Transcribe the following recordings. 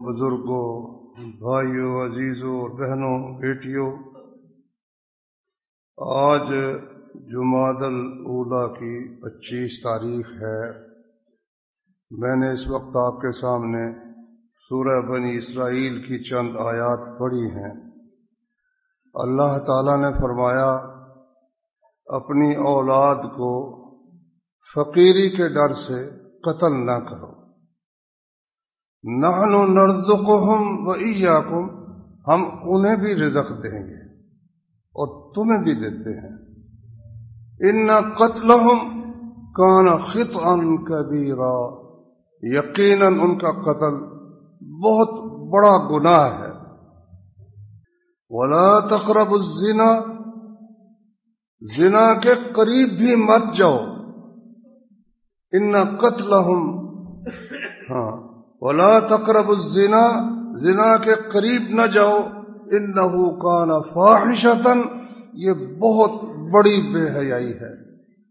بزرگوں، بھائیوں، عزیزوں اور بہنوں، بیٹیوں، آج جماعت الاولا کی پچیس تاریخ ہے۔ میں نے اس وقت آپ کے سامنے سورہ بنی اسرائیل کی چند آیات پڑھی ہیں۔ اللہ تعالیٰ نے فرمایا، اپنی اولاد کو فقیری کے ڈر سے قتل نہ کرو۔ نہنو نرزقہم و ہم انہیں بھی رزق دیں گے اور تمہیں بھی دیتے ہیں۔ ان قتلہم کان خطعا کبیرا۔ یقیناً ان کا قتل بہت بڑا گناہ ہے۔ ولا تقرب الزنا۔ زنا کے قریب بھی مت جاؤ۔ ان قتل ہاں۔ ولا تقرب الزنا، زنا کے قریب نہ جاؤ۔ ان کان فاحشتن یہ بہت بڑی بے حیائی ہے۔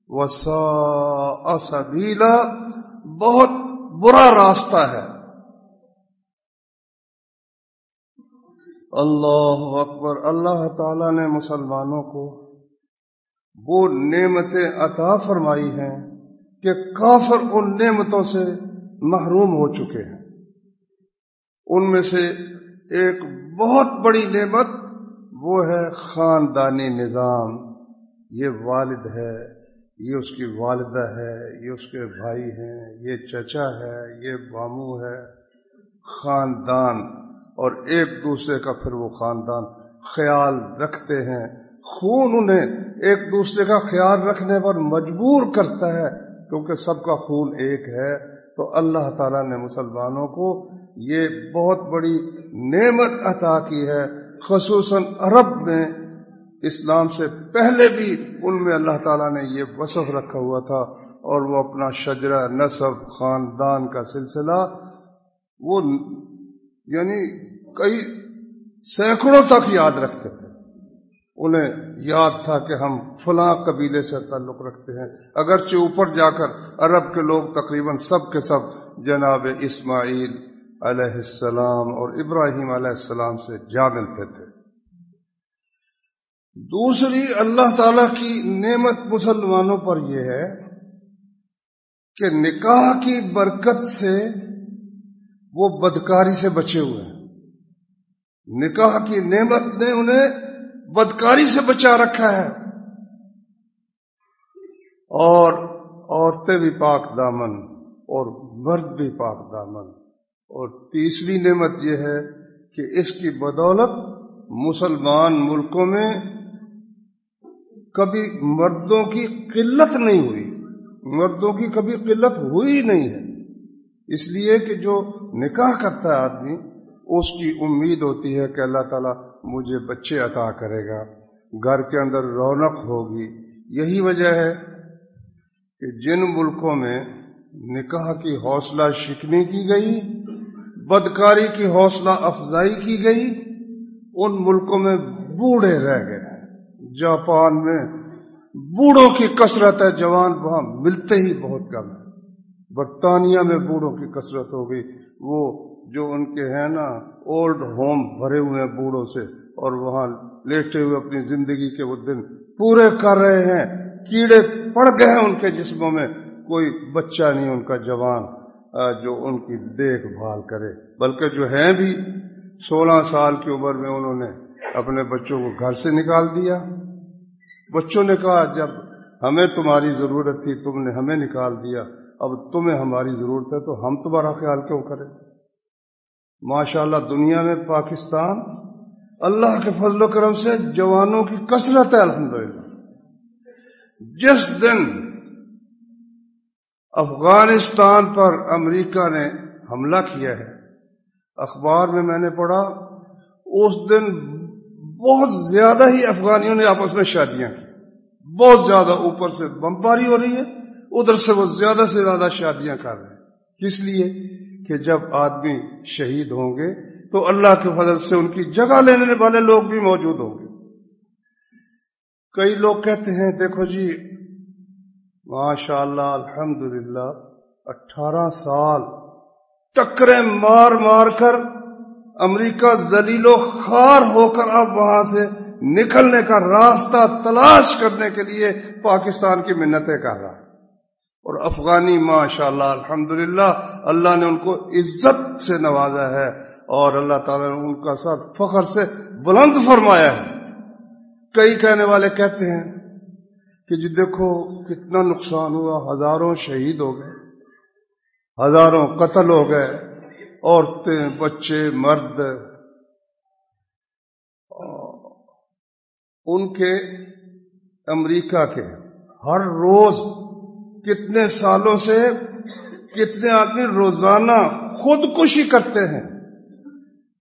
وسا سبیلا بہت برا راستہ ہے۔ اللہ اکبر۔ اللہ تعالی نے مسلمانوں کو وہ نعمتیں عطا فرمائی ہیں کہ کافر ان نعمتوں سے محروم ہو چکے ہیں۔ ان میں سے ایک بہت بڑی نعمت وہ ہے خاندانی نظام۔ یہ والد ہے، یہ اس کی والدہ ہے، یہ اس کے بھائی ہیں، یہ چچا ہے، یہ بامو ہے۔ خاندان، اور ایک دوسرے کا پھر وہ خاندان خیال رکھتے ہیں۔ خون انہیں ایک دوسرے کا خیال رکھنے پر مجبور کرتا ہے، کیونکہ سب کا خون ایک ہے۔ تو اللہ تعالیٰ نے مسلمانوں کو یہ بہت بڑی نعمت عطا کی ہے، خصوصاً عرب میں، اسلام سے پہلے بھی ان میں اللہ تعالیٰ نے یہ وصف رکھا ہوا تھا اور وہ اپنا شجرہ، نصب، خاندان کا سلسلہ، وہ یعنی کئی سینکڑوں تک یاد رکھتے تھے۔ انہیں یاد تھا کہ ہم فلاں قبیلے سے تعلق رکھتے ہیں۔ اگرچہ اوپر جا کر عرب کے لوگ تقریباً سب کے سب جناب اسماعیل علیہ السلام اور ابراہیم علیہ السلام سے جا ملتے تھے۔ دوسری اللہ تعالی کی نعمت مسلمانوں پر یہ ہے کہ نکاح کی برکت سے وہ بدکاری سے بچے ہوئے ہیں۔ نکاح کی نعمت نے انہیں بدکاری سے بچا رکھا ہے۔ اور عورتیں بھی پاک دامن اور مرد بھی پاک دامن۔ اور تیسری نعمت یہ ہے کہ اس کی بدولت مسلمان ملکوں میں کبھی مردوں کی قلت نہیں ہوئی۔ مردوں کی کبھی قلت ہوئی نہیں ہے۔ اس لیے کہ جو نکاح کرتا ہے آدمی، اس کی امید ہوتی ہے کہ اللہ تعالیٰ مجھے بچے عطا کرے گا، گھر کے اندر رونق ہوگی۔ یہی وجہ ہے کہ جن ملکوں میں نکاح کی حوصلہ شکنی کی گئی، بدکاری کی حوصلہ افزائی کی گئی، ان ملکوں میں بوڑھے رہ گئے۔ جاپان میں بوڑھوں کی کثرت ہے، جوان وہاں ملتے ہی بہت کم ہے۔ برطانیہ میں بوڑھوں کی کثرت ہو گئی، وہ جو ان کے ہیں نا اولڈ ہوم بھرے ہوئے ہیں بوڑھوں سے اور وہاں لیٹے ہوئے اپنی زندگی کے وہ دن پورے کر رہے ہیں۔ کیڑے پڑ گئے ہیں ان کے جسموں میں۔ کوئی بچہ نہیں ان کا جوان جو ان کی دیکھ بھال کرے۔ بلکہ جو ہیں بھی، سولہ سال کی عمر میں انہوں نے اپنے بچوں کو گھر سے نکال دیا۔ بچوں نے کہا، جب ہمیں تمہاری ضرورت تھی، تم نے ہمیں نکال دیا، اب تمہیں ہماری ضرورت ہے تو ہم تمہارا خیال کیوں کریں؟ ماشاء اللہ دنیا میں پاکستان اللہ کے فضل و کرم سے جوانوں کی کثرت ہے، الحمدللہ۔ جس دن افغانستان پر امریکہ نے حملہ کیا ہے، اخبار میں میں نے پڑھا، اس دن بہت زیادہ ہی افغانیوں نے آپس میں شادیاں کی۔ بہت زیادہ اوپر سے بمباری ہو رہی ہے، ادھر سے وہ زیادہ سے زیادہ شادیاں کر رہے ہیں۔ کس لیے؟ کہ جب آدمی شہید ہوں گے تو اللہ کے فضل سے ان کی جگہ لینے والے لوگ بھی موجود ہوں گے۔ کئی لوگ کہتے ہیں، دیکھو جی ماشاء اللہ الحمد للہ اٹھارہ سال ٹکرے مار مار کر امریکہ زلیل و خار ہو کر اب وہاں سے نکلنے کا راستہ تلاش کرنے کے لیے پاکستان کی منتیں کر رہا ہے۔ اور افغانی ماشاء اللہ الحمد اللہ نے ان کو عزت سے نوازا ہے اور اللہ تعالیٰ نے ان کا ساتھ فخر سے بلند فرمایا ہے۔ کئی کہنے والے کہتے ہیں کہ جی دیکھو کتنا نقصان ہوا، ہزاروں شہید ہو گئے، ہزاروں قتل ہو گئے، عورتیں، بچے، مرد۔ ان کے امریکہ کے ہر روز کتنے سالوں سے کتنے آدمی روزانہ خودکشی کرتے ہیں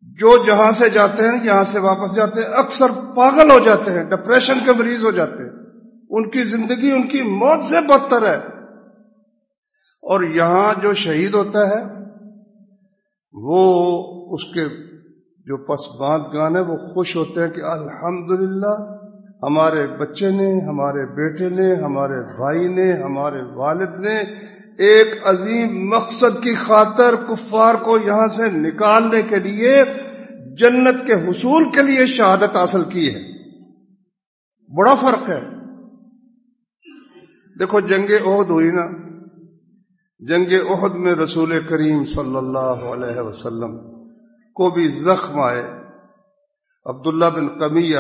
جو جہاں سے جاتے ہیں یہاں سے واپس جاتے ہیں، اکثر پاگل ہو جاتے ہیں ڈپریشن کے مریض ہو جاتے ہیں۔ ان کی زندگی، ان کی موت سے بدتر ہے۔ اور یہاں جو شہید ہوتا ہے، وہ اس کے جو پسماند گان ہے، وہ خوش ہوتے ہیں کہ الحمدللہ ہمارے بچے نے، ہمارے بیٹے نے، ہمارے بھائی نے، ہمارے والد نے ایک عظیم مقصد کی خاطر کفار کو یہاں سے نکالنے کے لیے، جنت کے حصول کے لیے شہادت حاصل کی ہے۔ بڑا فرق ہے۔ دیکھو، جنگ عہد ہوئی نا۔ جنگ عہد میں رسول کریم صلی اللہ علیہ وسلم کو بھی زخم آئے۔ عبداللہ بن قمیہ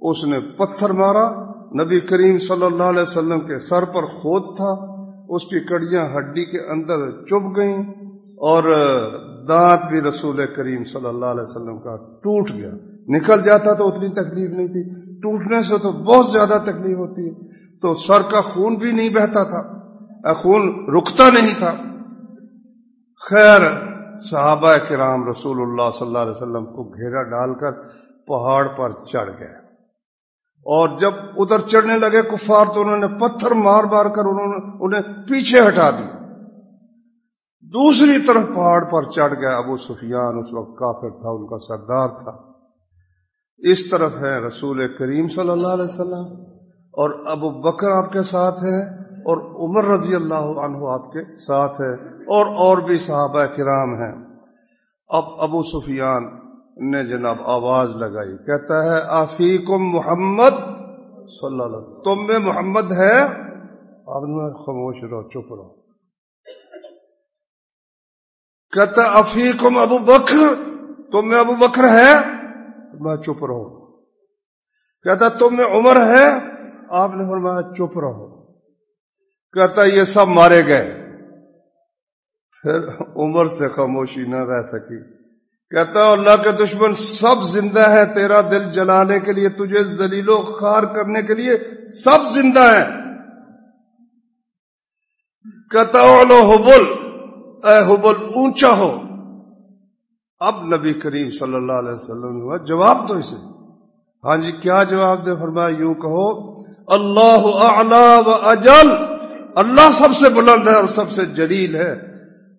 اس نے پتھر مارا۔ نبی کریم صلی اللہ علیہ وسلم کے سر پر خود تھا۔ اس کی کڑیاں ہڈی کے اندر چپ گئیں اور دانت بھی رسول کریم صلی اللہ علیہ وسلم کا ٹوٹ گیا۔ نکل جاتا تو اتنی تکلیف نہیں تھی۔ ٹوٹنے سے تو بہت زیادہ تکلیف ہوتی ہے۔ تو سر کا خون بھی نہیں بہتا تھا۔ خون رکتا نہیں تھا۔ خیر، صحابہ کرام رسول اللہ صلی اللہ علیہ وسلم کو گھیرا ڈال کر پہاڑ پر چڑھ گئے۔ اور جب ادھر چڑھنے لگے کفار تو انہوں نے پتھر مار مار کر انہوں نے انہیں پیچھے ہٹا دیا۔ دوسری طرف پہاڑ پر چڑھ گئے ابو سفیان، اس وقت کافر تھا، ان کا سردار تھا۔ اس طرف ہے رسول کریم صلی اللہ علیہ وسلم اور ابو بکر آپ کے ساتھ ہے اور عمر رضی اللہ عنہ آپ کے ساتھ ہے اور اور بھی صحابہ کرام ہیں۔ اب ابو سفیان نے جناب آواز لگائی، کہتا ہے، آفیکم محمد صلی اللہ علیہ تم میں محمد ہے؟ آپ نے خاموش رہو، چپ رہو۔ کہتا افیقم ابو بکر، تم میں ابو بکر ہے؟ میں چپ رہو۔ کہتا تم میں عمر ہے؟ آپ نے فرمایا، چپ رہو۔ کہتا یہ سب مارے گئے۔ پھر عمر سے خاموشی نہ رہ سکی۔ کہتا اللہ کے دشمن سب زندہ ہے تیرا دل جلانے کے لیے، تجھے زلیل و خار کرنے کے لیے سب زندہ ہے کہتا لو حبل، اے حبل، اونچا ہو۔ اب نبی کریم صلی اللہ علیہ وسلم جواب دو اسے۔ ہاں جی کیا جواب دے؟ فرمایا، یوں کہو، اللہ اعلی و اجل۔ اللہ سب سے بلند ہے اور سب سے جلیل ہے۔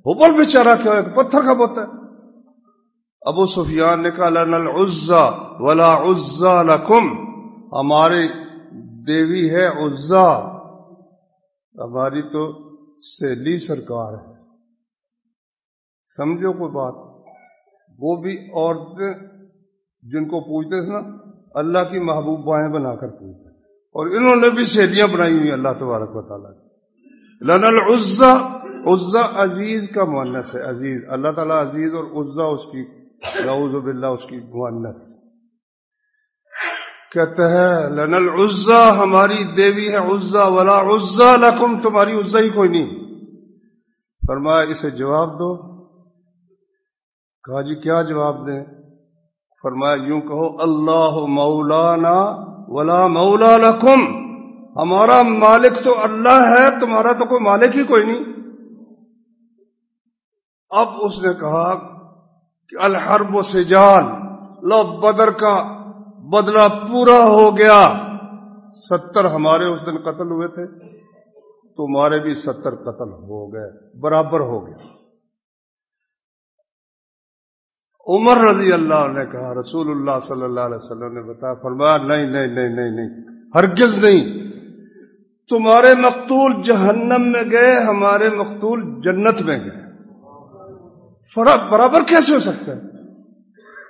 حبل بیچارہ کیا ہے؟ پتھر کا بوتا ہے۔ ابو سفیان نے کہا لن العزا ولا عزا لکم ہماری دیوی ہے عزا ہماری تو سیلی سرکار ہے۔ سمجھو کوئی بات؟ وہ بھی عورتیں جن کو پوچھتے تھے نا، اللہ کی محبوبائیں بنا کر پوچھتے اور انہوں نے بھی سہیلیاں بنائی ہوئی اللہ تبارک و تعالیٰ لن العزا عزا عزیز کا مونس ہے، عزیز۔ اللہ تعالیٰ عزیز اور عزا اس کی باللہ، اس کی مونس کہتے ہیں لن العزا ہماری دیوی ہے عزا ولا عزا لکم، تمہاری عزا ہی کوئی نہیں۔ فرمایا، اسے جواب دو۔ کہا جی کیا جواب دیں؟ فرمایا، یوں کہو، اللہ مولانا ولا مولا لکم۔ ہمارا مالک تو اللہ ہے، تمہارا تو کوئی مالک ہی کوئی نہیں۔ اب اس نے کہا کہ الحرب و سجال، لو بدر کا بدلہ پورا ہو گیا۔ ستر ہمارے اس دن قتل ہوئے تھے، تمہارے بھی ستر قتل ہو گئے، برابر ہو گیا۔ عمر رضی اللہ نے کہا، رسول اللہ صلی اللہ علیہ وسلم نے بتایا، فرمایا، نہیں نہیں نہیں نہیں نہیں، ہرگز نہیں۔ تمہارے مقتول جہنم میں گئے، ہمارے مقتول جنت میں گئے۔ فرق برابر کیسے ہو سکتا ہے؟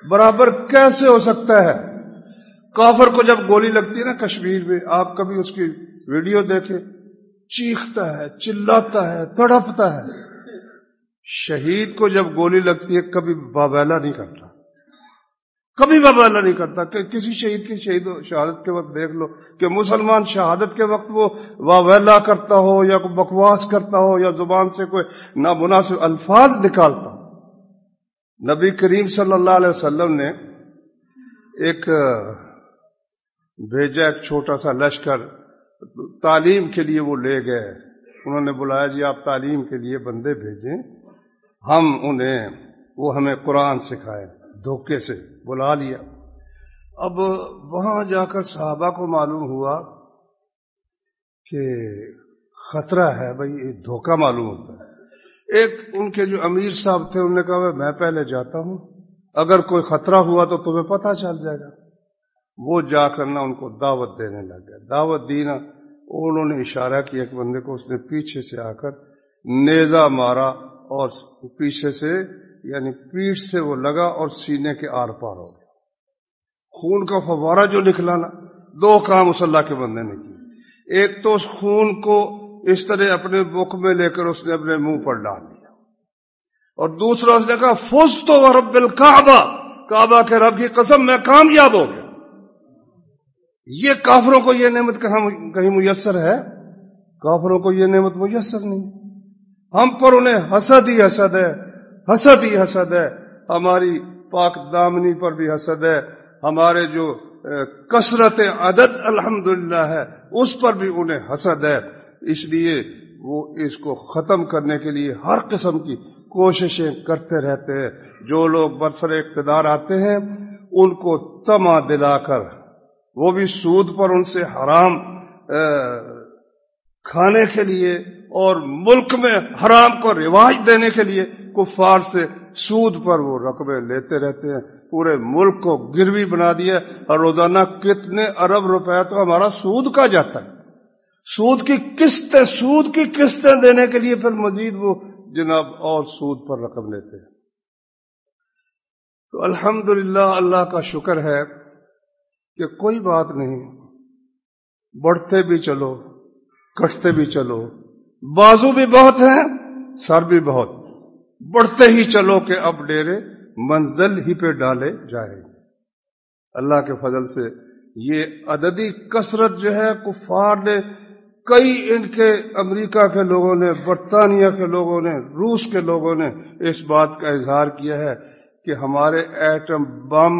برابر کیسے ہو سکتا ہے؟ کافر کو جب گولی لگتی ہے نا کشمیر میں، آپ کبھی اس کی ویڈیو دیکھیں، چیختا ہے، چلاتا ہے، تڑپتا ہے۔ شہید کو جب گولی لگتی ہے، کبھی بابیلا نہیں کرتا۔ کبھی وبالا نہیں کرتا کہ کسی شہید کی شہید شہادت کے وقت دیکھ لو کہ مسلمان شہادت کے وقت وہ واویلا کرتا ہو یا کوئی بکواس کرتا ہو یا زبان سے کوئی نامناسب الفاظ نکالتا ہو۔ نبی کریم صلی اللہ علیہ وسلم نے ایک بھیجا ایک چھوٹا سا لشکر تعلیم کے لیے وہ لے گئے۔ انہوں نے بلایا جی آپ تعلیم کے لیے بندے بھیجیں۔ ہم انہیں، وہ ہمیں قرآن سکھائے، دھوکے سے بلا لیا۔ اب وہاں جا کر صحابہ کو معلوم ہوا کہ خطرہ ہے بھائی، یہ دھوکہ معلوم ہوتا ہے۔ ایک ان کے جو امیر صاحب تھے، انہوں نے کہا میں پہلے جاتا ہوں۔ اگر کوئی خطرہ ہوا تو تمہیں پتہ چل جائے گا۔ وہ جا کر نہ ان کو دعوت دینے لگ گیا دعوت دینا انہوں نے اشارہ کیا ایک بندے کو اس نے پیچھے سے آ کر نیزا مارا اور پیچھے سے یعنی پیٹ سے وہ لگا اور سینے کے آر پار ہو گیا۔ خون کا فوارہ جو نکلانا دو کام اس اللہ کے بندے نے کیے۔ ایک تو اس خون کو اس طرح اپنے بک میں لے کر اس نے اپنے منہ پر ڈال دیا۔ اور دوسرا اس نے کہا فوج تو رب الکعبہ کعبہ کے رب کی قسم، میں کامیاب ہو گیا۔ یہ کافروں کو یہ نعمت کہیں میسر ہے؟ کافروں کو یہ نعمت میسر نہیں۔ ہم پر انہیں حسد ہی حسد ہے۔ حسد ہی حسد ہے۔ ہماری پاک دامنی پر بھی حسد ہے۔ ہمارے جو کثرت عدد الحمد ہے، اس پر بھی انہیں حسد ہے۔ اس لیے وہ اس کو ختم کرنے کے لیے ہر قسم کی کوششیں کرتے رہتے ہیں۔ جو لوگ برسر اقتدار آتے ہیں، ان کو تما دلا کر، وہ بھی سود پر ان سے حرام کھانے کے لیے اور ملک میں حرام کو رواج دینے کے لیے کفار سے سود پر وہ رقبے لیتے رہتے ہیں۔ پورے ملک کو گروی بنا دیا اور روزانہ کتنے ارب روپے تو ہمارا سود کا جاتا ہے۔ سود کی قسطیں سود کی قسطیں دینے کے لیے، پھر مزید وہ جناب اور سود پر رقم لیتے ہیں۔ تو الحمد اللہ کا شکر ہے کہ کوئی بات نہیں، بڑھتے بھی چلو، کٹتے بھی چلو۔ بازو بھی بہت ہیں، سر بھی بہت۔ بڑھتے ہی چلو کہ اب ڈیرے منزل ہی پہ ڈالے جائیں گے۔ اللہ کے فضل سے یہ عددی کثرت جو ہے، کفار نے کئی ان کے امریکہ کے لوگوں نے، برطانیہ کے لوگوں نے، روس کے لوگوں نے اس بات کا اظہار کیا ہے کہ ہمارے ایٹم بم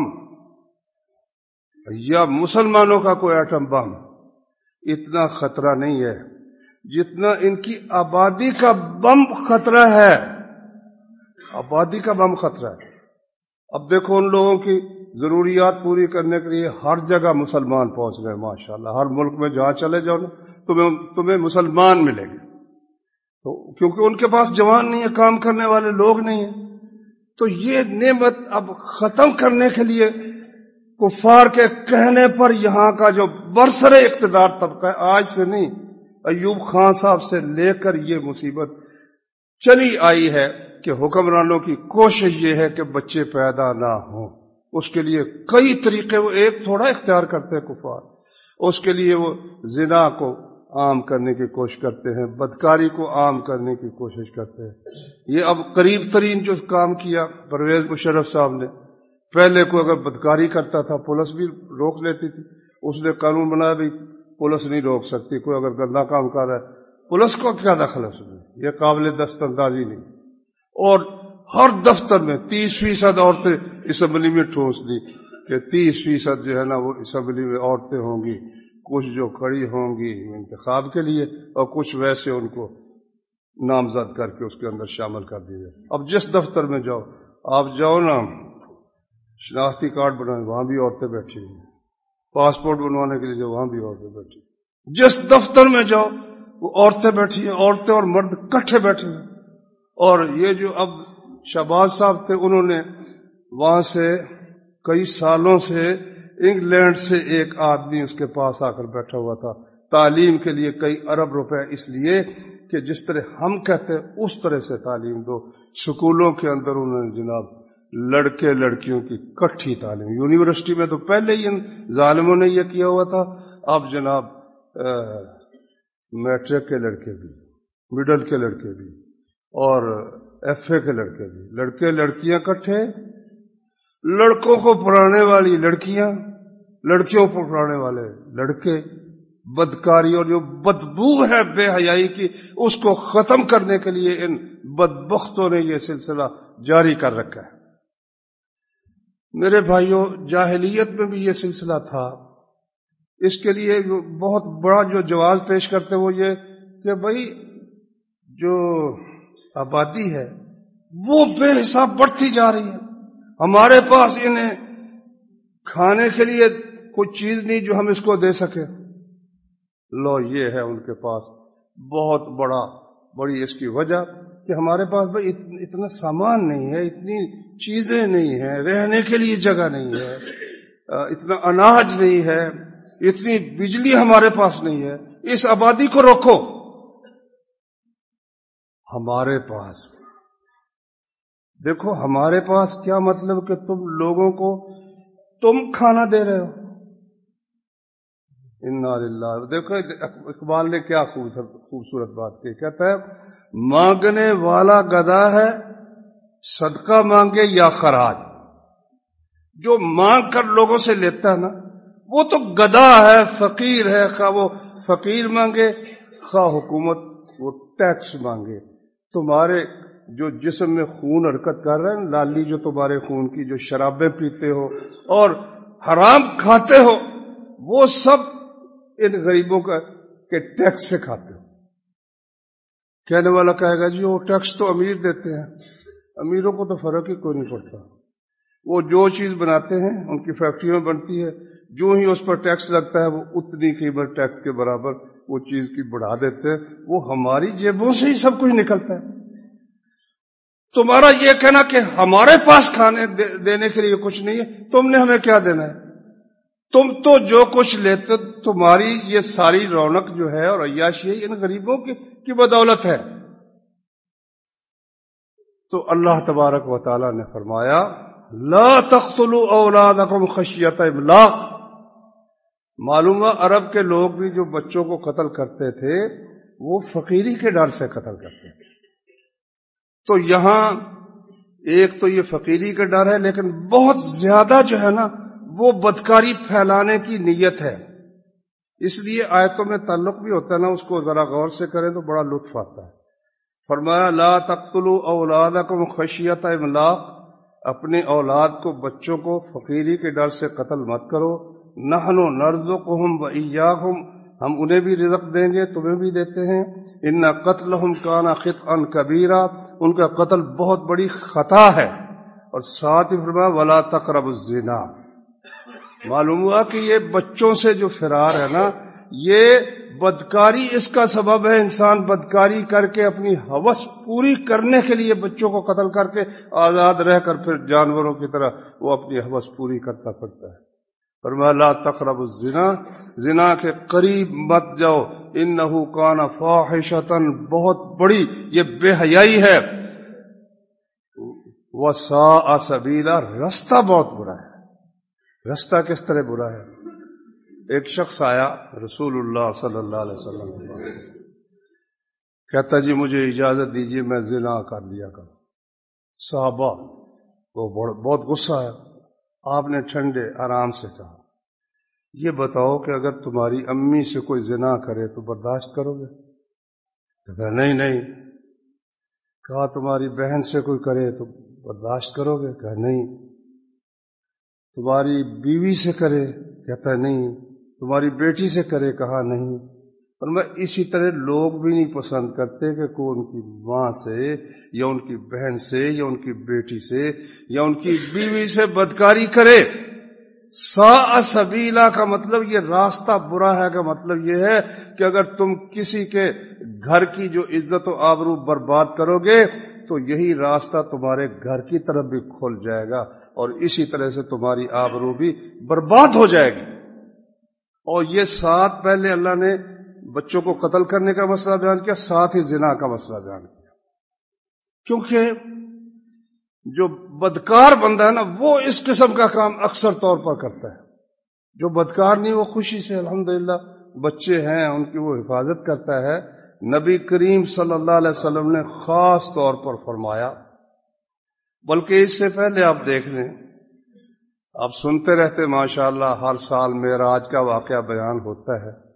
یا مسلمانوں کا کوئی ایٹم بم اتنا خطرہ نہیں ہے جتنا ان کی آبادی کا بم خطرہ ہے۔ آبادی کا بم خطرہ ہے۔ اب دیکھو ان لوگوں کی ضروریات پوری کرنے کے لیے ہر جگہ مسلمان پہنچ رہے ہیں ماشاء اللہ ہر ملک میں جہاں چلے جاؤ نا، تمہیں تمہیں مسلمان ملیں گے۔ تو کیونکہ ان کے پاس جوان نہیں ہے، کام کرنے والے لوگ نہیں ہیں۔ تو یہ نعمت اب ختم کرنے کے لیے کفار کے کہنے پر یہاں کا جو برسر اقتدار طبقہ ہے، آج سے نہیں، ایوب خان صاحب سے لے کر یہ مصیبت چلی آئی ہے کہ حکمرانوں کی کوشش یہ ہے کہ بچے پیدا نہ ہوں۔ اس کے لیے کئی طریقے وہ ایک تھوڑا اختیار کرتے ہیں کفار۔ اس کے لیے وہ زنا کو عام کرنے کی کوشش کرتے ہیں، بدکاری کو عام کرنے کی کوشش کرتے ہیں۔ یہ اب قریب ترین جو کام کیا پرویز مشرف صاحب نے، پہلے کو اگر بدکاری کرتا تھا، پولیس بھی روک لیتی تھی۔ اس نے قانون بنایا بھی، پولیس نہیں روک سکتی، کوئی اگر گندا کام کر رہا ہے۔ پولیس کو کیا دخل ہے اس میں؟ یہ قابل دست اندازی نہیں۔ اور ہر دفتر میں تیس فیصد عورتیں اسمبلی میں ٹھوس دی کہ تیس فیصد جو ہے نا وہ اسمبلی میں عورتیں ہوں گی، کچھ جو کھڑی ہوں گی انتخاب کے لیے اور کچھ ویسے ان کو نامزد کر کے اس کے اندر شامل کر دیے اب جس دفتر میں جاؤ، آپ جاؤ نا، شناختی کارڈ بنائے وہاں بھی عورتیں بیٹھی ہیں۔ پاسپورٹ بنوانے کے لیے جو وہاں بھی عورتیں بیٹھی جس دفتر میں جاؤ، وہ عورتیں بیٹھی ہیں، عورتیں اور مرد کٹھے بیٹھے ہیں۔ اور یہ جو اب شہباز صاحب تھے، انہوں نے وہاں سے کئی سالوں سے انگلینڈ سے ایک آدمی اس کے پاس آ کر بیٹھا ہوا تھا۔ تعلیم کے لیے کئی ارب روپے اس لیے کہ جس طرح ہم کہتے ہیں، اس طرح سے تعلیم دو۔ سکولوں کے اندر انہوں نے جناب لڑکے لڑکیوں کی کٹھی تعلیم۔ یونیورسٹی میں تو پہلے ہی ان ظالموں نے یہ کیا ہوا تھا۔ اب جناب میٹرک کے لڑکے بھی، مڈل کے لڑکے بھی اور ایف اے کے لڑکے بھی۔ لڑکے لڑکیاں کٹھے، لڑکوں کو پڑھانے والی لڑکیاں، لڑکیوں کو پڑھانے والے لڑکے۔ بدکاری اور جو بدبو ہے، بے حیائی کی، اس کو ختم کرنے کے لیے ان بدبختوں نے یہ سلسلہ جاری کر رکھا ہے۔ میرے بھائیوں، جاہلیت میں بھی یہ سلسلہ تھا۔ اس کے لیے بہت بڑا جو جواز پیش کرتے وہ یہ کہ بھائی، جو آبادی ہے، وہ بے حساب بڑھتی جا رہی ہے ہمارے پاس انہیں کھانے کے لیے کوئی چیز نہیں جو ہم اس کو دے سکیں۔ لو، یہ ہے ان کے پاس بہت بڑا، بڑی اس کی وجہ کہ ہمارے پاس بھائی اتنا سامان نہیں ہے، اتنی چیزیں نہیں ہیں، رہنے کے لیے جگہ نہیں ہے اتنا اناج نہیں ہے، اتنی بجلی ہمارے پاس نہیں ہے۔ اس آبادی کو روکو۔ ہمارے پاس۔ دیکھو، ہمارے پاس کیا مطلب کہ تم لوگوں کو تم کھانا دے رہے ہو؟ اللہ دیکھو، اقبال نے کیا خوبصورت بات کی کہتا ہے، مانگنے والا گدا ہے، صدقہ مانگے یا خراج؟ جو مانگ کر لوگوں سے لیتا ہے نا، وہ تو گدا ہے، فقیر ہے، خواہ وہ فقیر مانگے، خواہ حکومت وہ ٹیکس مانگے۔ تمہارے جو جسم میں خون حرکت کر رہے ہیں، لالی جو تمہارے خون کی جو شرابیں پیتے ہو اور حرام کھاتے ہو، وہ سب ان غریبوں کا کے ٹیکس سے کھاتے ہو۔ کہنے والا کہے گا جی وہ ٹیکس تو امیر دیتے ہیں۔ امیروں کو تو فرق ہی کوئی نہیں پڑتا۔ وہ جو چیز بناتے ہیں، ان کی فیکٹریوں میں بنتی ہے جو ہی اس پر ٹیکس لگتا ہے، وہ اتنی قیمت ٹیکس کے برابر وہ چیز کی بڑھا دیتے ہیں، وہ ہماری جیبوں سے ہی سب کچھ نکلتا ہے۔ تمہارا یہ کہنا کہ ہمارے پاس کھانے دینے کے لیے کچھ نہیں ہے، تم نے ہمیں کیا دینا ہے؟ تم تو جو کچھ لیتے، تمہاری یہ ساری رونق جو ہے اور عیاشی ہے ان غریبوں کی بدولت ہے۔ تو اللہ تبارک و تعالی نے فرمایا، لا تختلوا اولادکم خشیت املاق معلوم عرب کے لوگ بھی جو بچوں کو قتل کرتے تھے، وہ فقیری کے ڈر سے قتل کرتے تھے۔ تو یہاں ایک تو یہ فقیری کا ڈر ہے، لیکن بہت زیادہ جو ہے نا، وہ بدکاری پھیلانے کی نیت ہے۔ اس لیے آیتوں میں تعلق بھی ہوتا ہے نا، اس کو ذرا غور سے کریں تو بڑا لطف آتا ہے۔ فرمایا، لا تقتلوا اولادکم خشیت املاق۔ اپنے اولاد کو، بچوں کو فقیری کے ڈر سے قتل مت کرو۔ نحن نرزقہم و ایاکم ہم انہیں بھی رزق دیں گے، تمہیں بھی دیتے ہیں۔ ان قتل کانا خط ان کبیرہ ان کا قتل بہت بڑی خطا ہے۔ اور ساتھ ہی فرما ولا تقرب الزنا۔ معلوم ہوا کہ یہ بچوں سے جو فرار ہے نا، یہ بدکاری اس کا سبب ہے۔ انسان بدکاری کر کے، اپنی حوث پوری کرنے کے لیے بچوں کو قتل کر کے آزاد رہ کر پھر جانوروں کی طرح وہ اپنی حوث پوری کرتا پڑتا ہے۔ فرمایا، لا تقرب الزنا، زنا کے قریب مت جاؤ۔ انہو کان فاحشتن بہت بڑی، یہ بے حیائی ہے۔ وساء سبیلا، رستہ بہت برا ہے۔ رستہ کس طرح برا ہے؟ ایک شخص آیا، رسول اللہ صلی اللہ علیہ وسلم کہتا جی مجھے اجازت دیجیے میں زنا کر لیا کروں۔ صحابہ، وہ بہت غصہ ہے آپ نے ٹھنڈے آرام سے کہا، یہ بتاؤ کہ اگر تمہاری امی سے کوئی زنا کرے تو برداشت کرو گے؟ کہتا نہیں نہیں۔ کہا، تمہاری بہن سے کوئی کرے تو برداشت کرو گے؟ کہ نہیں۔ تمہاری بیوی سے کرے؟ کہتا نہیں۔ تمہاری بیٹی سے کرے؟ کہا، نہیں۔ اور میں اسی طرح لوگ بھی نہیں پسند کرتے کہ کوئی ان کی ماں سے یا ان کی بہن سے یا ان کی بیٹی سے یا ان کی بیوی سے بدکاری کرے۔ سا سبیلا کا مطلب یہ راستہ برا ہے کا مطلب یہ ہے کہ اگر تم کسی کے گھر کی جو عزت و آبرو برباد کرو گے تو یہی راستہ تمہارے گھر کی طرف بھی کھل جائے گا اور اسی طرح سے تمہاری آبرو بھی برباد ہو جائے گی۔ اور یہ ساتھ پہلے اللہ نے بچوں کو قتل کرنے کا مسئلہ بیان کیا، ساتھ ہی زنا کا مسئلہ بیان کیا۔ کیونکہ جو بدکار بندہ ہے نا، وہ اس قسم کا کام اکثر طور پر کرتا ہے۔ جو بدکار نہیں، وہ خوشی سے الحمدللہ بچے ہیں، ان کی وہ حفاظت کرتا ہے۔ نبی کریم صلی اللہ علیہ وسلم نے خاص طور پر فرمایا، بلکہ اس سے پہلے آپ دیکھ لیں، آپ سنتے رہتے، ماشاءاللہ ہر سال معراج کا واقعہ بیان ہوتا ہے۔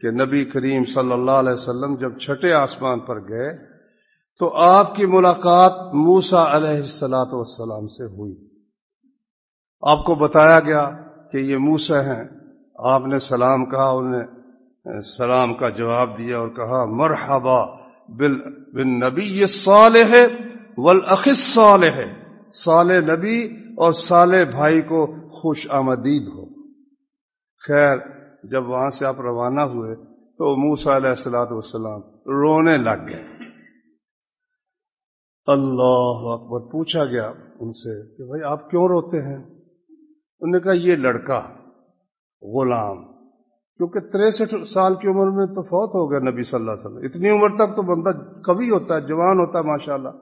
کہ نبی کریم صلی اللہ علیہ وسلم جب چھٹے آسمان پر گئے تو آپ کی ملاقات موسا علیہ السلاۃ والسلام سے ہوئی۔ آپ کو بتایا گیا کہ یہ موسا ہیں۔ آپ نے سلام کہا انہیں سلام کا جواب دیا اور کہا، مرحبا بل بن نبی یہ صالح ہے ولاخص صالح ہے صالح نبی اور صالح بھائی کو خوش آمدید ہو۔ خیر جب وہاں سے آپ روانہ ہوئے تو موسا علیہ السلاۃ والسلام رونے لگ گئے۔ اللہ اکبر، پوچھا گیا ان سے کہ بھائی آپ کیوں روتے ہیں؟ انہوں نے کہا یہ لڑکا غلام، کیونکہ تریسٹھ سال کی عمر میں تو فوت ہو گیا نبی صلی اللہ علیہ وسلم۔ اتنی عمر تک تو بندہ کبھی ہوتا ہے، جوان ہوتا ہے ماشاء اللہ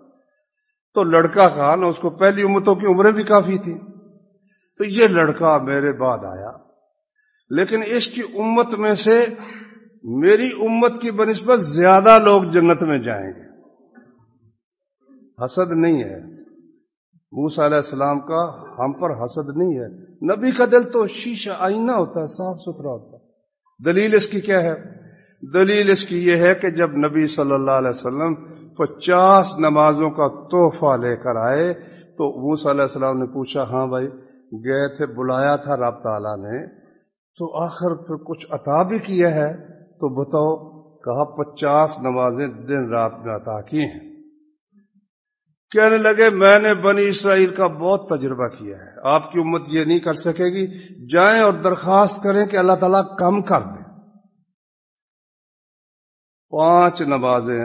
تو لڑکا کہا نا، اس کو پہلی امتوں کی عمریں بھی کافی تھی تو یہ لڑکا میرے بعد آیا۔ لیکن اس کی امت میں سے میری امت کی بنسبت زیادہ لوگ جنت میں جائیں گے۔ حسد نہیں ہے۔ موسا علیہ السلام کا ہم پر حسد نہیں ہے۔ نبی کا دل تو شیشہ آئینہ ہوتا ہے، صاف ستھرا ہوتا ہے۔ دلیل اس کی کیا ہے؟ دلیل اس کی یہ ہے کہ جب نبی صلی اللہ علیہ وسلم پچاس نمازوں کا تحفہ لے کر آئے تو موسا علیہ السلام نے پوچھا ہاں بھائی، گئے تھے، بلایا تھا رب تعالیٰ نے۔ تو آخر پھر کچھ عطا بھی کیا ہے؟ تو بتاؤ کہا پچاس نمازیں دن رات میں عطا کی ہیں؟ کہنے لگے، میں نے بنی اسرائیل کا بہت تجربہ کیا ہے۔ آپ کی امت یہ نہیں کر سکے گی۔ جائیں اور درخواست کریں کہ اللہ تعالیٰ کم کر دے۔ پانچ نمازیں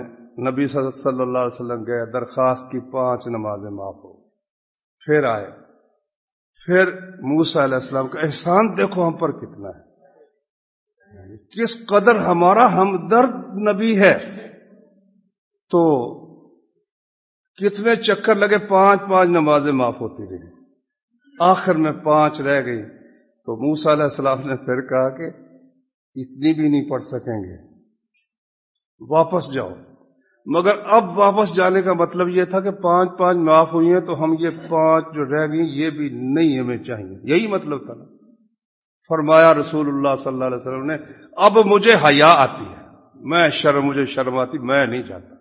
نبی صلی اللہ علیہ وسلم گئے، درخواست کی پانچ نمازیں معاف ہو پھر آئے۔ پھر موسا علیہ السلام کا احسان دیکھو ہم پر کتنا ہے۔ یعنی کس قدر ہمارا ہمدرد نبی ہے۔ تو کتنے چکر لگے پانچ پانچ نمازیں معاف ہوتی رہی۔ آخر میں پانچ رہ گئی۔ تو موسا علیہ السلام نے پھر کہا کہ اتنی بھی نہیں پڑھ سکیں گے۔ واپس جاؤ۔ مگر اب واپس جانے کا مطلب یہ تھا کہ پانچ پانچ معاف ہوئی ہیں تو ہم یہ پانچ جو رہ گئی یہ بھی نہیں ہمیں چاہیے۔ یہی مطلب تھا۔ نا فرمایا رسول اللہ صلی اللہ علیہ وسلم نے، اب مجھے حیا آتی ہے۔ میں شرم، مجھے شرم آتی، میں نہیں جاتا۔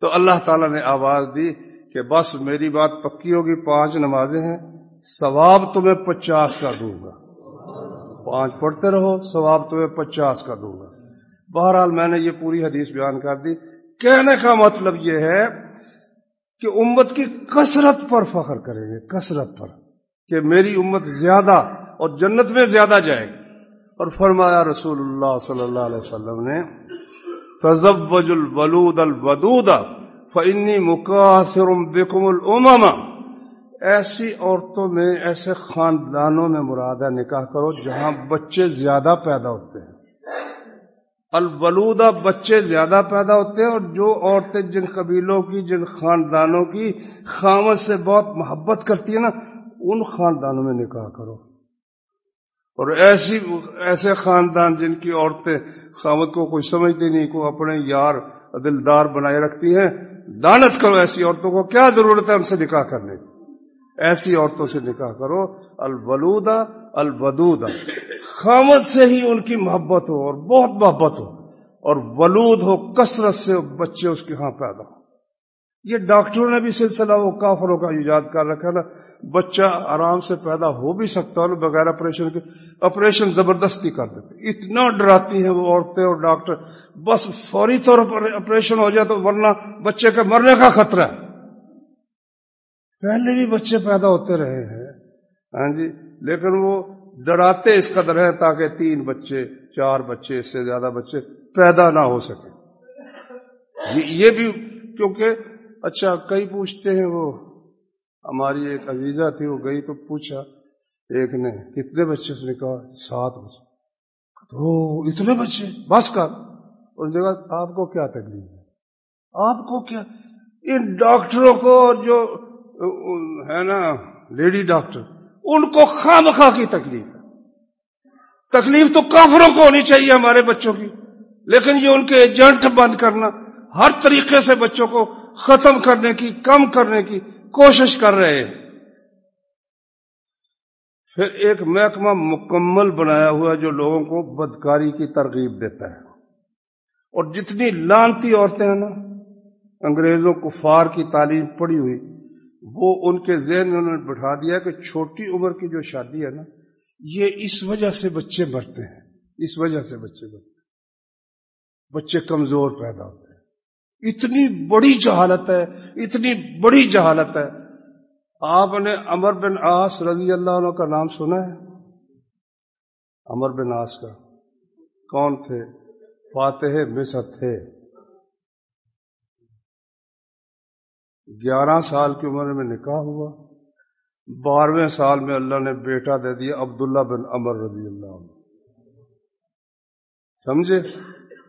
تو اللہ تعالیٰ نے آواز دی کہ بس میری بات پکی ہوگی، پانچ نمازیں ہیں، ثواب تمہیں پچاس کا دوں گا۔ پانچ پڑھتے رہو، ثواب تمہیں پچاس کا دوں گا۔ بہرحال میں نے یہ پوری حدیث بیان کر دی کہنے کا مطلب یہ ہے کہ امت کی کثرت پر فخر کریں گے، کثرت پر، کہ میری امت زیادہ اور جنت میں زیادہ جائے گی۔ اور فرمایا رسول اللہ صلی اللہ علیہ وسلم نے، تزوج الولود الودود فنی مقاصر بکم الامم. ایسی عورتوں میں، ایسے خاندانوں میں مراد ہے نکاح کرو جہاں بچے زیادہ پیدا ہوتے ہیں۔ الولودہ بچے زیادہ پیدا ہوتے ہیں اور جو عورتیں جن قبیلوں کی، جن خاندانوں کی خامت سے بہت محبت کرتی ہیں نا، ان خاندانوں میں نکاح کرو۔ اور ایسی، ایسے خاندان جن کی عورتیں خامت کو کوئی سمجھتی نہیں، کو اپنے یار، دلدار بنائے رکھتی ہیں، دانت کرو ایسی عورتوں کو، کیا ضرورت ہے ہم سے نکاح کرنے ایسی عورتوں سے نکاح کرو۔ الولودہ الودودہ خامت سے ہی ان کی محبت ہو اور بہت محبت ہو اور ولود ہو، کثرت سے بچے اس کے ہاں پیدا ہو۔ یہ ڈاکٹروں نے بھی سلسلہ وہ کافروں کا ایجاد کر رکھا نا۔ بچہ آرام سے پیدا ہو بھی سکتا نا بغیر آپریشن کے آپریشن زبردستی کر دیتے اتنا ڈراتی ہیں وہ عورتیں اور ڈاکٹر۔ بس فوری طور پر آپریشن ہو جائے تو ورنہ بچے کے مرنے کا خطرہ ہے۔ پہلے بھی بچے پیدا ہوتے رہے ہیں۔ ہاں جی؟ لیکن وہ ڈراتے اس قدر ہیں تاکہ تین بچے، چار بچے، اس سے زیادہ بچے پیدا نہ ہو سکے یہ بھی کیونکہ اچھا کئی پوچھتے ہیں وہ، ہماری ایک عزیزہ تھی، وہ گئی تو پوچھا، ایک نے کتنے بچے؟ اس نے کہا سات بچے۔ تو اتنے بچے؟ بس کر۔ اس نے کہا آپ کو کیا تکلیف ہے؟ آپ کو کیا؟ ان ڈاکٹروں کو جو ہے نا، لیڈی ڈاکٹر۔ ان کو خام خواہ کی تکلیف ہے۔ تکلیف تو کافروں کو ہونی چاہیے ہمارے بچوں کی، لیکن یہ ان کے ایجنٹ بند کرنا، ہر طریقے سے بچوں کو ختم کرنے کی، کم کرنے کی کوشش کر رہے ہیں۔ پھر ایک محکمہ مکمل بنایا ہوا جو لوگوں کو بدکاری کی ترغیب دیتا ہے۔ اور جتنی لانتی عورتیں ہیں نا، انگریزوں کفار کی تعلیم پڑی ہوئی وہ ان کے ذہن میں انہوں نے بٹھا دیا کہ چھوٹی عمر کی جو شادی ہے نا، یہ اس وجہ سے بچے مرتے ہیں۔ اس وجہ سے بچے مرتے ہیں۔ بچے کمزور پیدا ہوتے ہیں۔ اتنی بڑی جہالت ہے، اتنی بڑی جہالت ہے۔ آپ نے امر بن آس رضی اللہ عنہ کا نام سنا ہے؟ امر بن آس کا۔ کون تھے؟ فاتح مصر تھے۔ گیارہ سال کی عمر میں نکاح ہوا۔ بارہویں سال میں اللہ نے بیٹا دے دیا عبداللہ بن امر رضی اللہ عنہ۔ سمجھے؟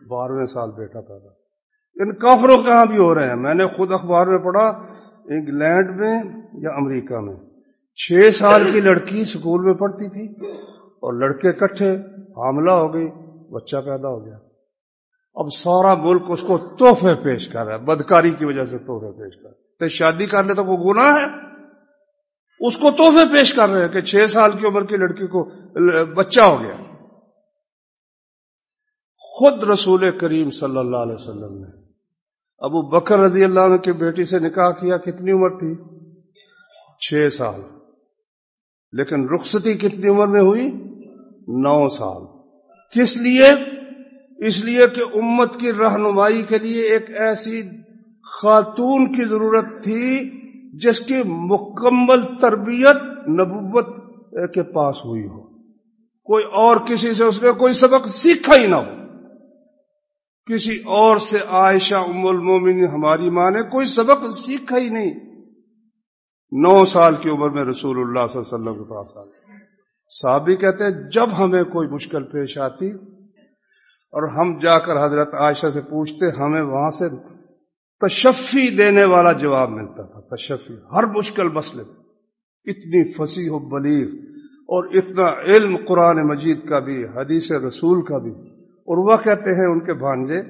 بارہویں سال بیٹا پیدا۔ ان کافروں کہاں بھی ہو رہے ہیں۔ میں نے خود اخبار میں پڑھا، انگلینڈ میں یا امریکہ میں۔ چھ سال کی لڑکی اسکول میں پڑھتی تھی اور لڑکے کٹھے حاملہ ہو گئی، بچہ پیدا ہو گیا۔ اب سارا ملک اس کو تحفے پیش کر رہا ہے، بدکاری کی وجہ سے تحفے پیش کر رہا ہے۔ تو شادی کر لے تو وہ گناہ ہے؟ اس کو تحفے پیش کر رہے ہیں کہ چھ سال کی عمر کی لڑکی کو بچہ ہو گیا۔ خود رسول کریم صلی اللہ علیہ وسلم نے ابو بکر رضی اللہ عنہ کی بیٹی سے نکاح کیا، کتنی عمر تھی؟ چھ سال۔ لیکن رخصتی کتنی عمر میں ہوئی؟ نو سال۔ کس لیے؟ اس لیے کہ امت کی رہنمائی کے لیے ایک ایسی خاتون کی ضرورت تھی جس کی مکمل تربیت نبوت کے پاس ہوئی ہو۔ کوئی اور کسی سے اس نے کوئی سبق سیکھا ہی نہ ہو۔ کسی اور سے عائشہ ام المومن ہماری ماں نے کوئی سبق سیکھا ہی نہیں۔ نو سال کی عمر میں رسول اللہ صلی اللہ علیہ وسلم کے پاس آئے صحابی کہتے ہیں، جب ہمیں کوئی مشکل پیش آتی اور ہم جا کر حضرت عائشہ سے پوچھتے، ہمیں وہاں سے تشفی دینے والا جواب ملتا تھا، تشفی، ہر مشکل مسئلے اتنی فصیح و بلیغ اور اتنا علم قرآن مجید کا بھی، حدیث رسول کا بھی۔ اور وہ کہتے ہیں ان کے بھانجے،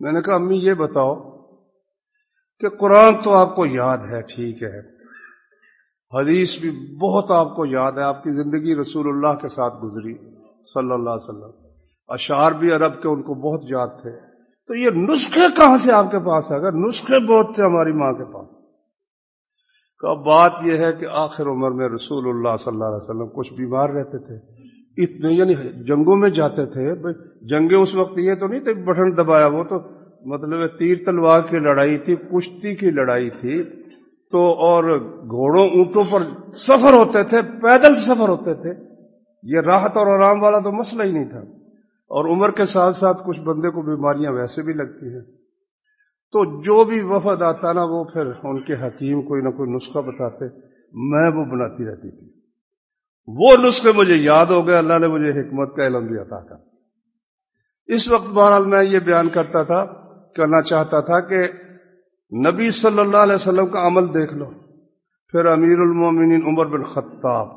میں نے کہا، امی یہ بتاؤ کہ قرآن تو آپ کو یاد ہے، ٹھیک ہے۔ حدیث بھی بہت آپ کو یاد ہے، آپ کی زندگی رسول اللہ کے ساتھ گزری، صلی اللہ علیہ وسلم۔ اشعار بھی عرب کے ان کو بہت یاد تھے۔ تو یہ نسخے کہاں سے آپ کے پاس آ گئے نسخے بہت تھے ہماری ماں کے پاس۔ کا بات یہ ہے کہ آخر عمر میں رسول اللہ صلی اللہ علیہ وسلم کچھ بیمار رہتے تھے۔ اتنے یعنی جنگوں میں جاتے تھے۔ جنگیں اس وقت یہ تو نہیں تھے، بٹن دبایا۔ وہ تو مطلب تیر تلوار کی لڑائی تھی، کشتی کی لڑائی تھی۔ تو اور گھوڑوں اونٹوں پر سفر ہوتے تھے، پیدل سفر ہوتے تھے۔ یہ راحت اور آرام والا تو مسئلہ ہی نہیں تھا۔ اور عمر کے ساتھ ساتھ کچھ بندے کو بیماریاں ویسے بھی لگتی ہیں۔ تو جو بھی وفد آتا نا، وہ پھر ان کے حکیم کوئی نہ کوئی نسخہ بتاتے، میں وہ بناتی رہتی تھی۔ وہ نسخے مجھے یاد ہو گئے، اللہ نے مجھے حکمت کا علم بھی عطا کر اس وقت بہرحال میں یہ بیان کرتا تھا، کرنا چاہتا تھا کہ نبی صلی اللہ علیہ وسلم کا عمل دیکھ لو۔ پھر امیر المومنین عمر بن خطاب،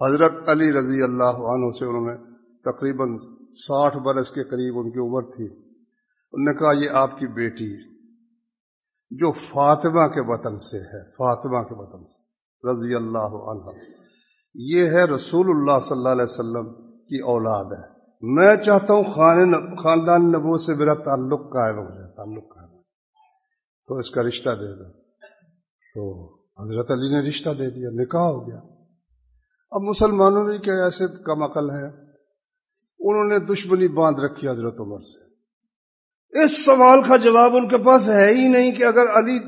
حضرت علی رضی اللہ عنہ سے انہوں نے تقریباً ساٹھ برس کے قریب ان کی عمر تھی۔ انہوں نے کہا، یہ آپ کی بیٹی جو فاطمہ کے وطن سے ہے، فاطمہ کے وطن سے، رضی اللہ عنہ۔ یہ ہے رسول اللہ صلی اللہ علیہ وسلم کی اولاد ہے۔ میں چاہتا ہوں خاندان نبو سے میرا تعلق قائم ہو جائے، تعلق قائم تو اس کا رشتہ دے دو۔ تو حضرت علی نے رشتہ دے دیا، نکاح ہو گیا۔ اب مسلمانوں میں کیا ایسے کم عقل ہے انہوں نے دشمنی باندھ رکھی حضرت عمر سے۔ اس سوال کا جواب ان کے پاس ہے ہی نہیں کہ اگر علی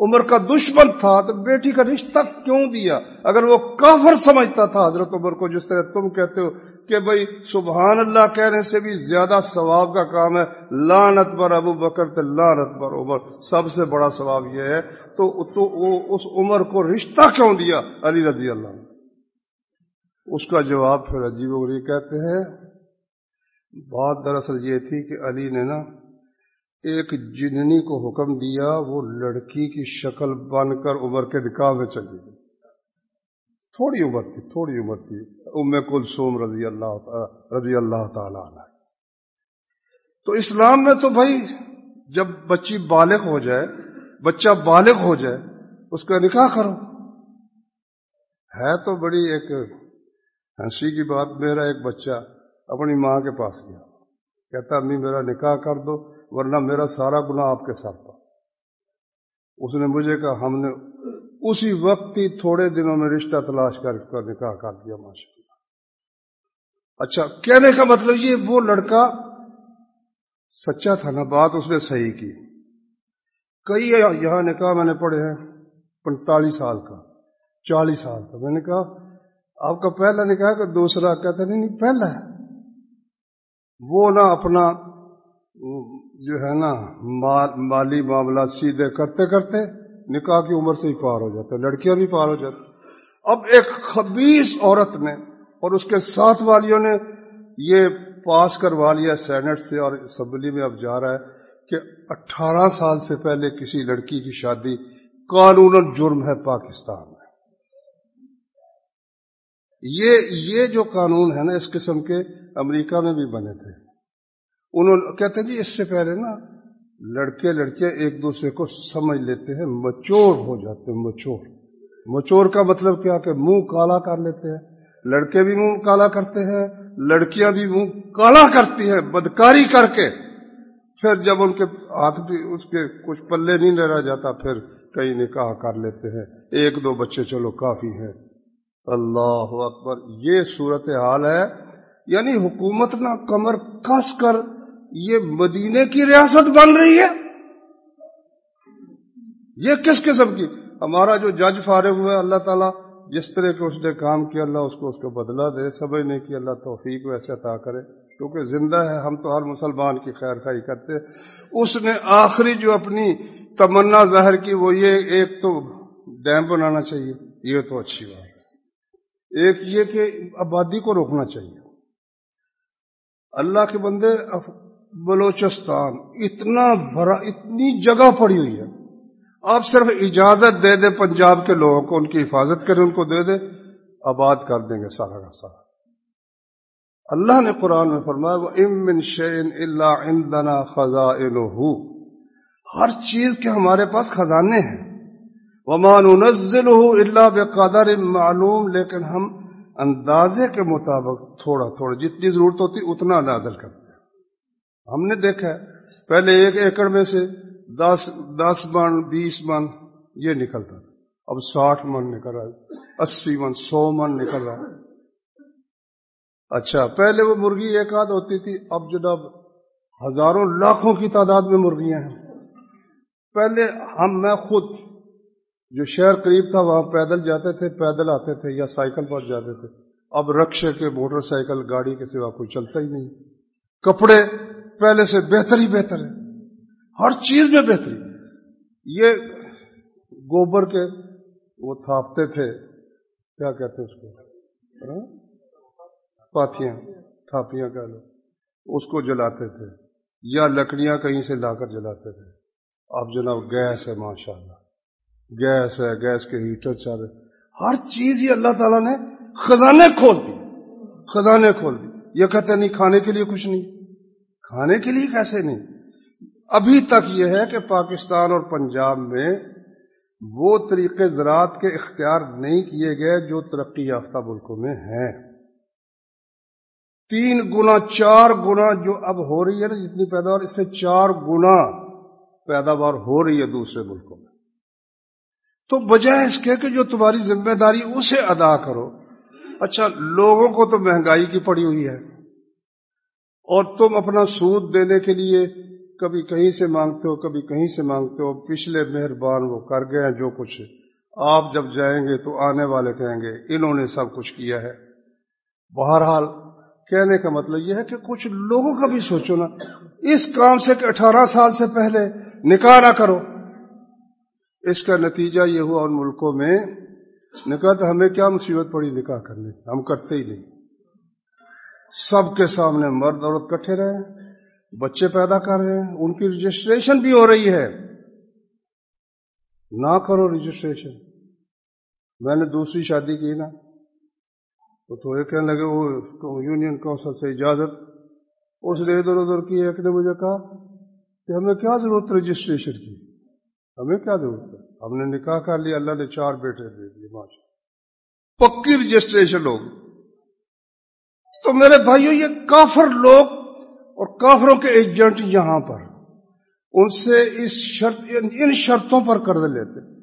عمر کا دشمن تھا تو بیٹی کا رشتہ کیوں دیا؟ اگر وہ کافر سمجھتا تھا حضرت عمر کو جس طرح تم کہتے ہو کہ بھائی سبحان اللہ کہنے سے بھی زیادہ ثواب کا کام ہے لانت پر ابو بکر تو لانت پر عمر۔ سب سے بڑا ثواب یہ ہے۔ تو, تو اس عمر کو رشتہ کیوں دیا علی رضی اللہ اس کا جواب پھر عجیب کہتے ہیں بات دراصل یہ تھی کہ علی نے نا ایک جننی کو حکم دیا، وہ لڑکی کی شکل بن کر عمر کے نکاح میں چلی گئی۔ تھوڑی عمر تھی، تھوڑی عمر تھی۔ ام کلثوم رضی اللہ رضی اللہ تعالی عنہ۔ تو اسلام میں تو بھائی جب بچی بالغ ہو جائے، بچہ بالغ ہو جائے، اس کا نکاح کرو۔ ہے تو بڑی ایک ہنسی کی بات، میرا ایک بچہ اپنی ماں کے پاس گیا۔ کہتا، امی، میرا نکاح کر دو، ورنہ میرا سارا گناہ آپ کے ساتھ تھا۔ اس نے مجھے کہا، ہم نے اسی وقت ہی تھوڑے دنوں میں رشتہ تلاش کر کر نکاح کر دیا ماشاء اللہ اچھا کہنے کا مطلب یہ، وہ لڑکا سچا تھا نا، بات اس نے صحیح کی۔ کئی یہاں نکاح میں نے پڑھے ہیں، پینتالیس سال کا، چالیس سال کا۔ میں نے کہا، آپ کا پہلا نکاح کہ دوسرا؟ کہتا، نہیں نہیں، پہلا ہے۔ وہ نہ اپنا جو ہے نا مالی معاملہ سیدھے کرتے کرتے نکاح کی عمر سے ہی پار ہو جاتے، لڑکیاں بھی پار ہو جاتی اب ایک خبیص عورت نے اور اس کے ساتھ والیوں نے یہ پاس کروا لیا سینٹ سے اور اسمبلی میں اب جا رہا ہے کہ اٹھارہ سال سے پہلے کسی لڑکی کی شادی قانون جرم ہے پاکستان۔ یہ یہ جو قانون ہے نا، اس قسم کے امریکہ میں بھی بنے تھے۔ انہوں کہتے جی اس سے پہلے نا لڑکے لڑکے ایک دوسرے کو سمجھ لیتے ہیں، مچور ہو جاتے ہیں، مچور۔ مچور کا مطلب کیا؟ کہ منہ کالا کر لیتے ہیں۔ لڑکے بھی منہ کالا کرتے ہیں، لڑکیاں بھی منہ کالا کرتی ہیں، بدکاری کر کے۔ پھر جب ان کے ہاتھ بھی اس کے کچھ پلے نہیں لے رہا جاتا، پھر کئی نکاح کر لیتے ہیں۔ ایک دو بچے چلو کافی ہیں۔ اللہ اکبر، یہ صورت حال ہے۔ یعنی حکومت نہ کمر کس کر یہ مدینے کی ریاست بن رہی ہے۔ یہ کس قسم کی؟ ہمارا جو جج فارغ ہوا ہے اللہ تعالیٰ، جس طرح کے اس نے کام کیا، اللہ اس کو اس کو بدلا دے۔ سمجھنے کی اللہ توفیق ویسے عطا کرے۔ کیونکہ زندہ ہے، ہم تو ہر مسلمان کی خیر خائی کرتے اس نے آخری جو اپنی تمنا ظاہر کی، وہ یہ ایک تو ڈیم بنانا چاہیے۔ یہ تو اچھی بات۔ ایک یہ کہ آبادی کو روکنا چاہیے۔ اللہ کے بندے بلوچستان، اتنا بڑا اتنی جگہ پڑی ہوئی ہے۔ آپ صرف اجازت دے دیں پنجاب کے لوگوں کو، ان کی حفاظت کریں، ان کو دے دیں، آباد کر دیں گے سارا کا سارا۔ اللہ نے قرآن میں فرمایا، وہ امن شعین اللہ عندنا خزان ہر چیز کے ہمارے پاس خزانے ہیں۔ وہ مان اللہ بے معلوم، لیکن ہم اندازے کے مطابق تھوڑا تھوڑا، جتنی ضرورت ہوتی اتنا نازل کرتے ہیں۔ ہم نے دیکھا ہے، پہلے ایک ایکڑ میں سے دس دس من، بیس من یہ نکلتا تھا۔ اب ساٹھ من نکل رہا ہے، اسی من، سو من نکل رہا ہے۔ اچھا پہلے وہ مرغی ایک آدھ ہوتی تھی، اب جناب ہزاروں، لاکھوں کی تعداد میں مرغیاں ہیں۔ پہلے ہم، میں خود جو شہر قریب تھا وہاں پیدل جاتے تھے، پیدل آتے تھے یا سائیکل پر جاتے تھے۔ اب رکشے کے موٹر سائیکل، گاڑی کے سوا کوئی چلتا ہی نہیں۔ کپڑے پہلے سے بہتر ہی بہتر ہے ہر چیز میں بہتری۔ یہ گوبر کے وہ تھاپتے تھے، کیا کہتے اس کو؟ ہاں؟ پاتیاں تھاپیاں کہہ لو۔ اس کو جلاتے تھے، یا لکڑیاں کہیں سے لا کر جلاتے تھے۔ اب جناب گیس ہے ماشاء اللہ گیس ہے، گیس کے ہیٹر چل رہے۔ ہر چیز ہی اللہ تعالیٰ نے خزانے کھول دی خزانے کھول دی یہ کہتے نہیں، کھانے کے لیے کچھ نہیں۔ کھانے کے لیے کیسے نہیں؟ ابھی تک یہ ہے کہ پاکستان اور پنجاب میں وہ طریقے زراعت کے اختیار نہیں کیے گئے جو ترقی یافتہ ملکوں میں ہیں۔ تین گنا چار گنا جو اب ہو رہی ہے نا، جتنی پیداوار، اس سے چار گنا پیداوار ہو رہی ہے دوسرے ملکوں میں۔ تو بجائے اس کے کہ جو تمہاری ذمہ داری اسے ادا کرو۔ اچھا لوگوں کو تو مہنگائی کی پڑی ہوئی ہے۔ اور تم اپنا سود دینے کے لیے کبھی کہیں سے مانگتے ہو، کبھی کہیں سے مانگتے ہو۔ پچھلے مہربان وہ کر گئے ہیں جو کچھ۔ آپ جب جائیں گے تو آنے والے کہیں گے، انہوں نے سب کچھ کیا ہے۔ بہرحال، کہنے کا مطلب یہ ہے کہ کچھ لوگوں کا بھی سوچو نا۔ اس کام سے کہ اٹھارہ سال سے پہلے نکاح نہ کرو۔ اس کا نتیجہ یہ ہوا ان ملکوں میں نکاح تو ہمیں کیا مصیبت پڑی؟ نکاح کرنے، ہم کرتے ہی نہیں۔ سب کے سامنے مرد عورت کٹھے رہے، بچے پیدا کر رہے ہیں، ان کی رجسٹریشن بھی ہو رہی ہے۔ نہ کرو رجسٹریشن میں نے دوسری شادی کی نا تو یہ کہنے لگے، وہ یونین کونسل سے اجازت۔ اس نے ادھر ادھر کی، ایک نے مجھے کہا کہ ہمیں کیا ضرورت رجسٹریشن کی؟ ہمیں کیا ضرورت ہے؟ ہم نے نکاح کر لیا، اللہ نے چار بیٹے دے دیے، ماشاء پکی رجسٹریشن ہوگی تو میرے بھائیو، یہ کافر لوگ اور کافروں کے ایجنٹ یہاں پر، ان سے اس شرط، ان شرطوں پر قرض لیتے۔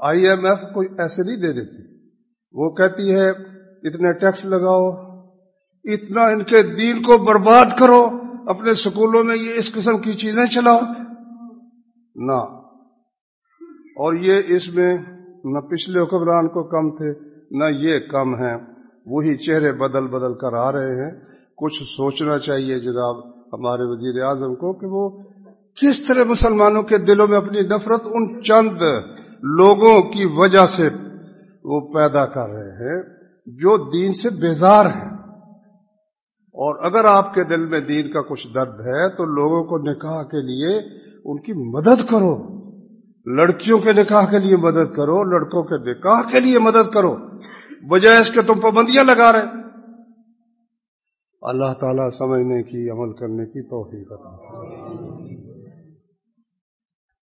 آئی ایم ایف کوئی ایسے نہیں دے دیتی۔ وہ کہتی ہے، اتنے ٹیکس لگاؤ، اتنا ان کے دین کو برباد کرو، اپنے سکولوں میں یہ اس قسم کی چیزیں چلاؤ۔ نہ۔ اور یہ اس میں نہ پچھلے حکمران کو کم تھے، نہ یہ کم ہیں۔ وہی چہرے بدل بدل کر آ رہے ہیں۔ کچھ سوچنا چاہیے جناب ہمارے وزیر اعظم کو کہ وہ کس طرح مسلمانوں کے دلوں میں اپنی نفرت ان چند لوگوں کی وجہ سے وہ پیدا کر رہے ہیں جو دین سے بیزار ہیں۔ اور اگر آپ کے دل میں دین کا کچھ درد ہے تو لوگوں کو نکاح کے لیے ان کی مدد کرو۔ لڑکیوں کے نکاح کے لیے مدد کرو، لڑکوں کے نکاح کے لیے مدد کرو۔ بجائے اس کے تم پابندیاں لگا رہے۔ اللہ تعالیٰ سمجھنے کی، عمل کرنے کی توفیق عطا